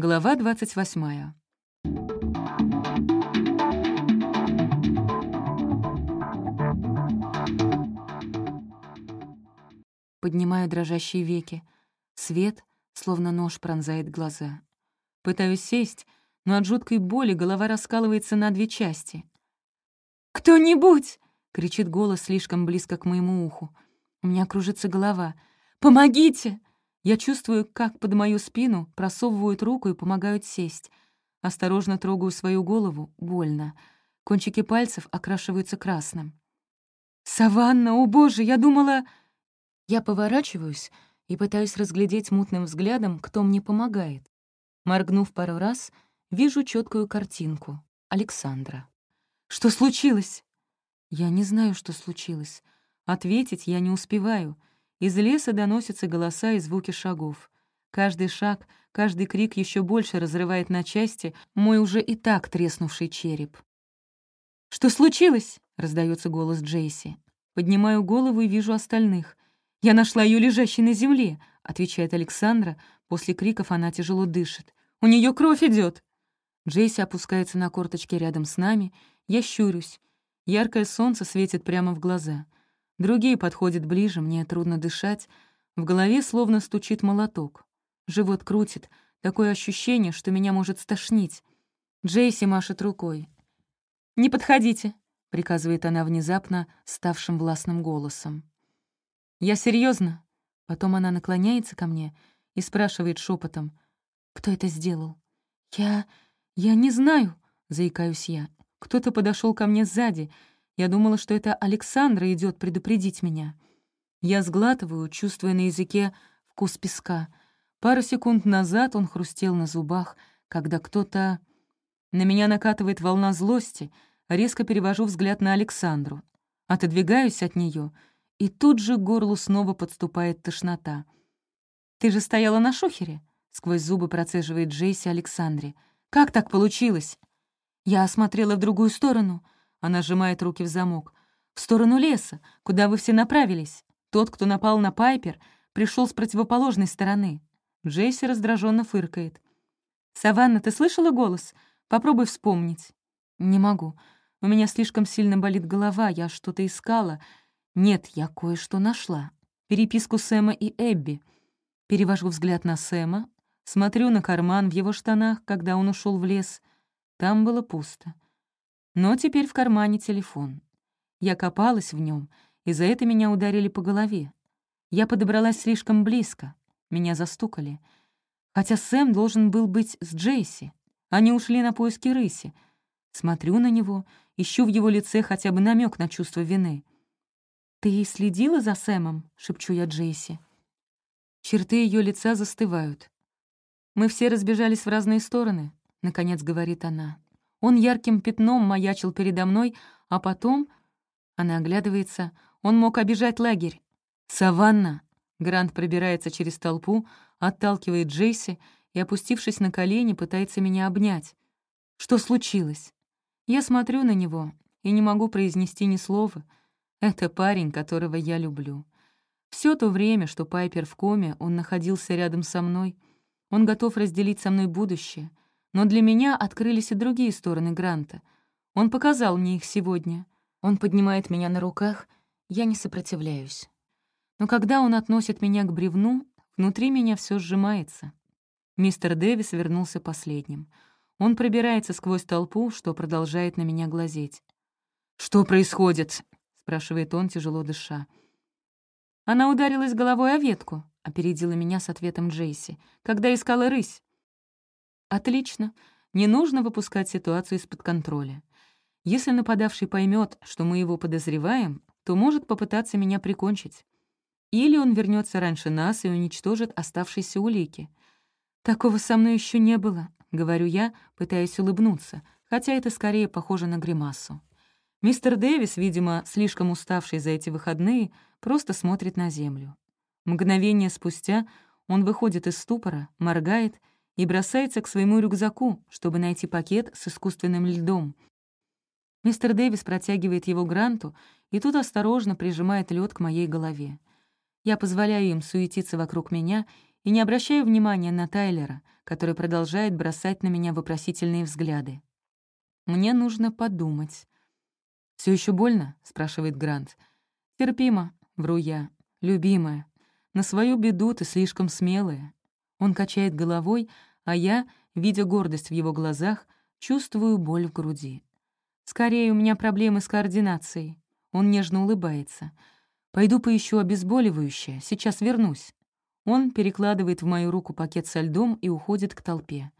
Глава 28. Поднимаю дрожащие веки. Свет, словно нож, пронзает глаза. Пытаюсь сесть, но от жуткой боли голова раскалывается на две части. «Кто-нибудь!» — кричит голос слишком близко к моему уху. У меня кружится голова. «Помогите! Я чувствую, как под мою спину просовывают руку и помогают сесть. Осторожно трогаю свою голову, больно. Кончики пальцев окрашиваются красным. «Саванна, о боже, я думала...» Я поворачиваюсь и пытаюсь разглядеть мутным взглядом, кто мне помогает. Моргнув пару раз, вижу четкую картинку. Александра. «Что случилось?» «Я не знаю, что случилось. Ответить я не успеваю. Из леса доносятся голоса и звуки шагов. Каждый шаг, каждый крик еще больше разрывает на части мой уже и так треснувший череп. «Что случилось?» — раздается голос Джейси. Поднимаю голову и вижу остальных. «Я нашла ее лежащей на земле», — отвечает Александра. После криков она тяжело дышит. «У нее кровь идет. Джейси опускается на корточки рядом с нами. Я щурюсь. Яркое солнце светит прямо в глаза — Другие подходят ближе, мне трудно дышать. В голове словно стучит молоток. Живот крутит, такое ощущение, что меня может стошнить. Джейси машет рукой. «Не подходите», — приказывает она внезапно, ставшим властным голосом. «Я серьезно. Потом она наклоняется ко мне и спрашивает шепотом, «Кто это сделал?» «Я... я не знаю», — заикаюсь я. Кто-то подошел ко мне сзади — я думала, что это Александра идет предупредить меня. Я сглатываю, чувствуя на языке вкус песка. Пару секунд назад он хрустел на зубах, когда кто-то... На меня накатывает волна злости, резко перевожу взгляд на Александру. Отодвигаюсь от нее, и тут же к горлу снова подступает тошнота. «Ты же стояла на шухере?» — сквозь зубы процеживает Джейси Александре. «Как так получилось?» «Я осмотрела в другую сторону», она сжимает руки в замок. «В сторону леса, куда вы все направились. Тот, кто напал на Пайпер, пришел с противоположной стороны». Джейси раздраженно фыркает. «Саванна, ты слышала голос? Попробуй вспомнить». «Не могу. У меня слишком сильно болит голова, я что-то искала. Нет, я кое-что нашла. Переписку Сэма и Эбби». Перевожу взгляд на Сэма, смотрю на карман в его штанах, когда он ушел в лес. Там было пусто. Но теперь в кармане телефон. Я копалась в нем, и за это меня ударили по голове. Я подобралась слишком близко, меня застукали. Хотя Сэм должен был быть с Джейси. Они ушли на поиски рыси. Смотрю на него, ищу в его лице хотя бы намек на чувство вины. «Ты следила за Сэмом?» — шепчу я Джейси. Черты ее лица застывают. «Мы все разбежались в разные стороны», — наконец говорит она. Он ярким пятном маячил передо мной, а потом... Она оглядывается. Он мог обижать лагерь. «Саванна!» Грант пробирается через толпу, отталкивает Джейси и, опустившись на колени, пытается меня обнять. «Что случилось?» Я смотрю на него и не могу произнести ни слова. Это парень, которого я люблю. Все то время, что Пайпер в коме, он находился рядом со мной. Он готов разделить со мной будущее — но для меня открылись и другие стороны Гранта. Он показал мне их сегодня. Он поднимает меня на руках, я не сопротивляюсь. Но когда он относит меня к бревну, внутри меня все сжимается. Мистер Дэвис вернулся последним. Он пробирается сквозь толпу, что продолжает на меня глазеть. «Что происходит?» — спрашивает он, тяжело дыша. «Она ударилась головой о ветку», — опередила меня с ответом Джейси, «когда искала рысь. Отлично. Не нужно выпускать ситуацию из-под контроля. Если нападавший поймет, что мы его подозреваем, то может попытаться меня прикончить. Или он вернется раньше нас и уничтожит оставшиеся улики. Такого со мной еще не было, говорю я, пытаясь улыбнуться, хотя это скорее похоже на гримасу. Мистер Дэвис, видимо, слишком уставший за эти выходные, просто смотрит на землю. Мгновение спустя он выходит из ступора, моргает — и бросается к своему рюкзаку, чтобы найти пакет с искусственным льдом. Мистер Дэвис протягивает его Гранту, и тут осторожно прижимает лед к моей голове. Я позволяю им суетиться вокруг меня и не обращаю внимания на Тайлера, который продолжает бросать на меня вопросительные взгляды. Мне нужно подумать. Все еще больно?» — спрашивает Грант. «Терпимо», — вру я. «Любимая, на свою беду ты слишком смелая, он качает головой, а я, видя гордость в его глазах, чувствую боль в груди. «Скорее, у меня проблемы с координацией». Он нежно улыбается. «Пойду поищу обезболивающее, сейчас вернусь». Он перекладывает в мою руку пакет со льдом и уходит к толпе.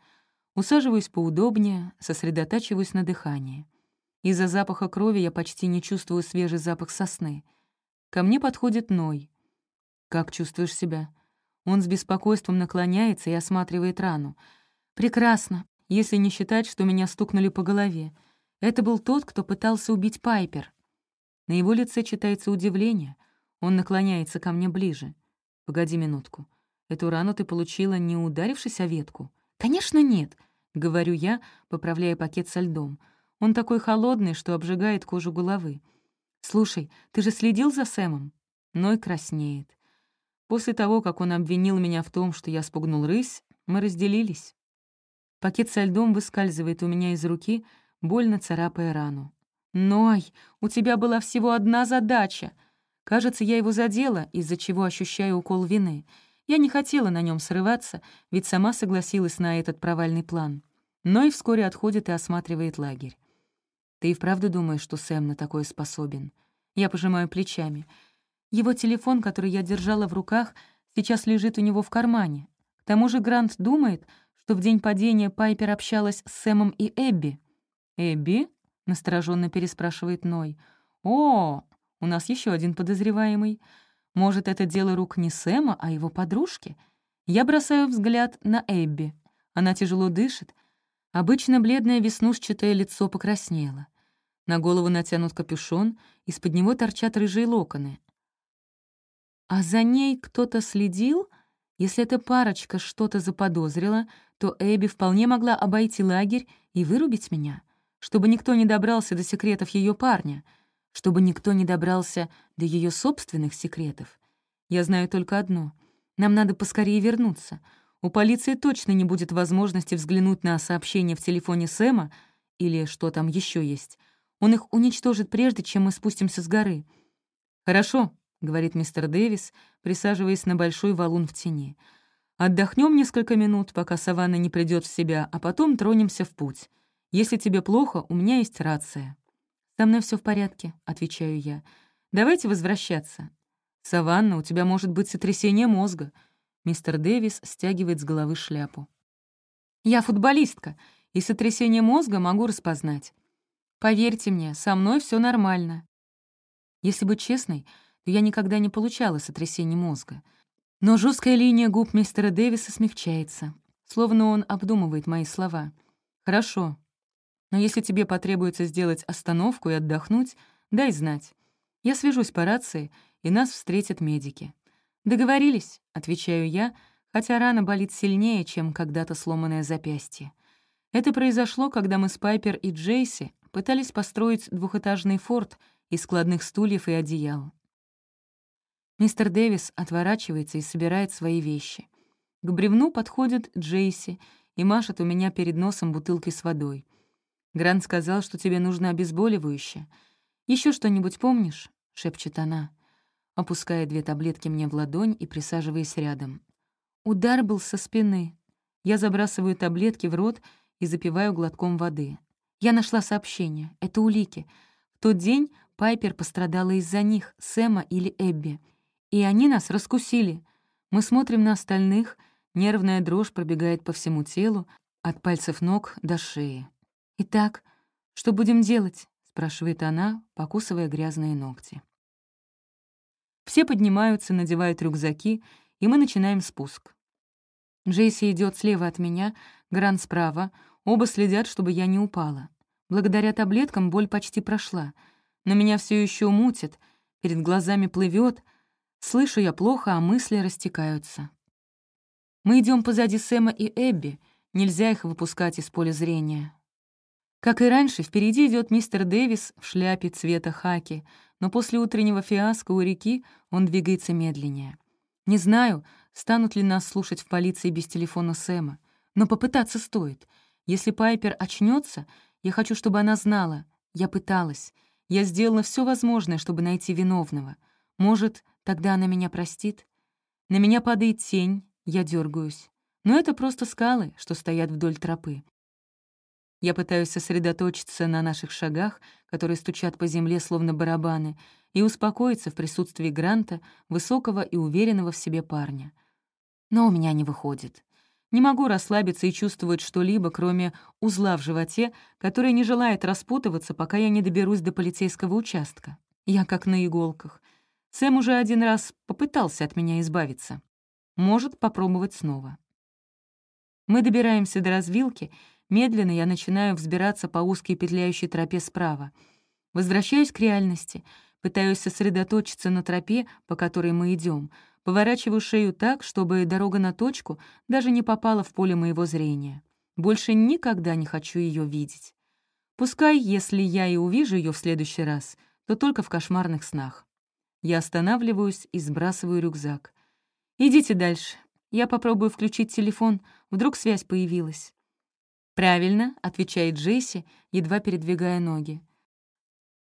Усаживаюсь поудобнее, сосредотачиваюсь на дыхании. Из-за запаха крови я почти не чувствую свежий запах сосны. Ко мне подходит Ной. «Как чувствуешь себя?» Он с беспокойством наклоняется и осматривает рану. «Прекрасно, если не считать, что меня стукнули по голове. Это был тот, кто пытался убить Пайпер». На его лице читается удивление. Он наклоняется ко мне ближе. «Погоди минутку. Эту рану ты получила, не ударившись о ветку?» «Конечно нет», — говорю я, поправляя пакет со льдом. Он такой холодный, что обжигает кожу головы. «Слушай, ты же следил за Сэмом?» Ной краснеет. После того, как он обвинил меня в том, что я спугнул рысь, мы разделились. Пакет со льдом выскальзывает у меня из руки, больно царапая рану. «Ной, у тебя была всего одна задача!» Кажется, я его задела, из-за чего ощущаю укол вины. Я не хотела на нем срываться, ведь сама согласилась на этот провальный план. Ной вскоре отходит и осматривает лагерь. «Ты и вправду думаешь, что Сэм на такое способен?» Я пожимаю плечами — Его телефон, который я держала в руках, сейчас лежит у него в кармане. К тому же Грант думает, что в день падения Пайпер общалась с Сэмом и Эбби. «Эбби?» — настороженно переспрашивает Ной. «О, у нас еще один подозреваемый. Может, это дело рук не Сэма, а его подружки? Я бросаю взгляд на Эбби. Она тяжело дышит. Обычно бледное веснушчатое лицо покраснело. На голову натянут капюшон, из-под него торчат рыжие локоны. А за ней кто-то следил? Если эта парочка что-то заподозрила, то Эбби вполне могла обойти лагерь и вырубить меня, чтобы никто не добрался до секретов ее парня, чтобы никто не добрался до ее собственных секретов. Я знаю только одно. Нам надо поскорее вернуться. У полиции точно не будет возможности взглянуть на сообщение в телефоне Сэма или что там еще есть. Он их уничтожит прежде, чем мы спустимся с горы. «Хорошо», говорит мистер Дэвис, присаживаясь на большой валун в тени. «Отдохнем несколько минут, пока саванна не придет в себя, а потом тронемся в путь. Если тебе плохо, у меня есть рация». «Со мной все в порядке», — отвечаю я. «Давайте возвращаться». «Саванна, у тебя может быть сотрясение мозга». Мистер Дэвис стягивает с головы шляпу. «Я футболистка, и сотрясение мозга могу распознать. Поверьте мне, со мной все нормально». Если быть честной, я никогда не получала сотрясений мозга. Но жесткая линия губ мистера Дэвиса смягчается, словно он обдумывает мои слова. «Хорошо, но если тебе потребуется сделать остановку и отдохнуть, дай знать. Я свяжусь по рации, и нас встретят медики». «Договорились», — отвечаю я, хотя рана болит сильнее, чем когда-то сломанное запястье. Это произошло, когда мы с Пайпер и Джейси пытались построить двухэтажный форт из складных стульев и одеял. Мистер Дэвис отворачивается и собирает свои вещи. К бревну подходит Джейси и машет у меня перед носом бутылкой с водой. Грант сказал, что тебе нужно обезболивающее. Еще что-нибудь помнишь?» — шепчет она, опуская две таблетки мне в ладонь и присаживаясь рядом. Удар был со спины. Я забрасываю таблетки в рот и запиваю глотком воды. Я нашла сообщение. Это улики. В тот день Пайпер пострадала из-за них, Сэма или Эбби — и они нас раскусили. Мы смотрим на остальных, нервная дрожь пробегает по всему телу, от пальцев ног до шеи. «Итак, что будем делать?» — спрашивает она, покусывая грязные ногти. Все поднимаются, надевают рюкзаки, и мы начинаем спуск. Джейси идет слева от меня, Гран справа, оба следят, чтобы я не упала. Благодаря таблеткам боль почти прошла, но меня все еще мутит, перед глазами плывет — Слышу я плохо, а мысли растекаются. Мы идем позади Сэма и Эбби, нельзя их выпускать из поля зрения. Как и раньше, впереди идет мистер Дэвис в шляпе цвета хаки, но после утреннего фиаско у реки он двигается медленнее. Не знаю, станут ли нас слушать в полиции без телефона Сэма, но попытаться стоит. Если Пайпер очнется, я хочу, чтобы она знала. Я пыталась. Я сделала все возможное, чтобы найти виновного. Может, Тогда она меня простит. На меня падает тень, я дергаюсь. Но это просто скалы, что стоят вдоль тропы. Я пытаюсь сосредоточиться на наших шагах, которые стучат по земле словно барабаны, и успокоиться в присутствии Гранта, высокого и уверенного в себе парня. Но у меня не выходит. Не могу расслабиться и чувствовать что-либо, кроме узла в животе, который не желает распутываться, пока я не доберусь до полицейского участка. Я как на иголках — Сэм уже один раз попытался от меня избавиться. Может попробовать снова. Мы добираемся до развилки. Медленно я начинаю взбираться по узкой петляющей тропе справа. Возвращаюсь к реальности. Пытаюсь сосредоточиться на тропе, по которой мы идем. Поворачиваю шею так, чтобы дорога на точку даже не попала в поле моего зрения. Больше никогда не хочу ее видеть. Пускай, если я и увижу ее в следующий раз, то только в кошмарных снах. Я останавливаюсь и сбрасываю рюкзак. «Идите дальше. Я попробую включить телефон. Вдруг связь появилась». «Правильно», — отвечает Джейси, едва передвигая ноги.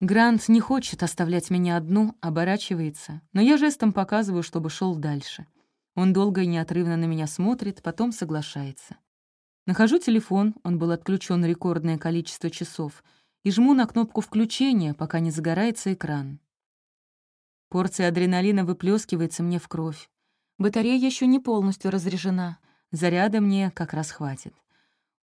Грант не хочет оставлять меня одну, оборачивается, но я жестом показываю, чтобы шел дальше. Он долго и неотрывно на меня смотрит, потом соглашается. Нахожу телефон, он был отключен рекордное количество часов, и жму на кнопку включения, пока не загорается экран. Порция адреналина выплескивается мне в кровь. Батарея еще не полностью разряжена. Заряда мне как раз хватит.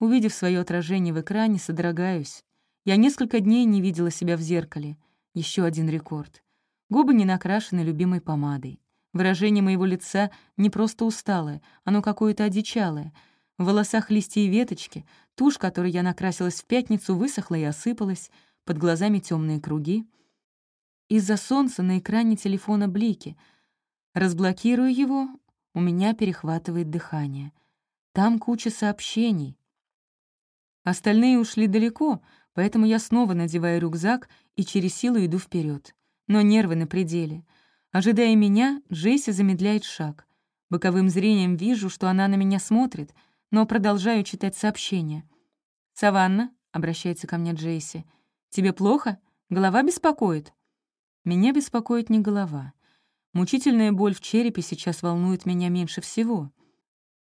Увидев свое отражение в экране, содрогаюсь. Я несколько дней не видела себя в зеркале. Еще один рекорд. Губы не накрашены любимой помадой. Выражение моего лица не просто усталое, оно какое-то одичалое. В волосах листья и веточки, тушь, которой я накрасилась в пятницу, высохла и осыпалась, под глазами темные круги — из-за солнца на экране телефона блики. Разблокирую его, у меня перехватывает дыхание. Там куча сообщений. Остальные ушли далеко, поэтому я снова надеваю рюкзак и через силу иду вперед. Но нервы на пределе. Ожидая меня, Джейси замедляет шаг. Боковым зрением вижу, что она на меня смотрит, но продолжаю читать сообщение. «Саванна», — обращается ко мне Джейси, — «тебе плохо? Голова беспокоит?» Меня беспокоит не голова. Мучительная боль в черепе сейчас волнует меня меньше всего.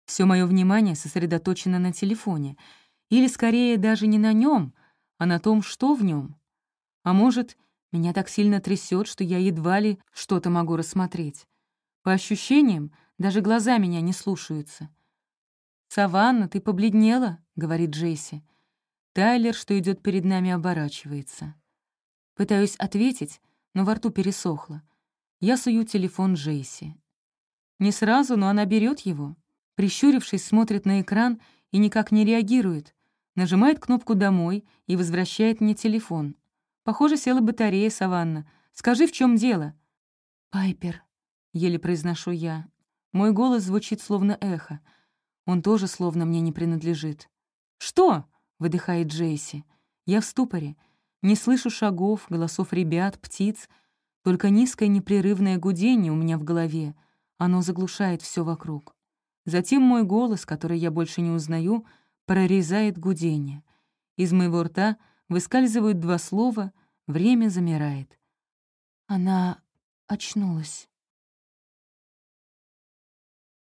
Все мое внимание сосредоточено на телефоне. Или, скорее, даже не на нем, а на том, что в нем. А может, меня так сильно трясет, что я едва ли что-то могу рассмотреть. По ощущениям, даже глаза меня не слушаются. «Саванна, ты побледнела?» — говорит Джейси. Тайлер, что идет перед нами, оборачивается. Пытаюсь ответить, но во рту пересохло. Я сую телефон Джейси. Не сразу, но она берет его. Прищурившись, смотрит на экран и никак не реагирует. Нажимает кнопку «Домой» и возвращает мне телефон. Похоже, села батарея, Саванна. Скажи, в чем дело? «Пайпер», — еле произношу я. Мой голос звучит словно эхо. Он тоже словно мне не принадлежит. «Что?» — выдыхает Джейси. Я в ступоре. Не слышу шагов, голосов ребят, птиц. Только низкое непрерывное гудение у меня в голове. Оно заглушает все вокруг. Затем мой голос, который я больше не узнаю, прорезает гудение. Из моего рта выскальзывают два слова, время замирает. Она очнулась.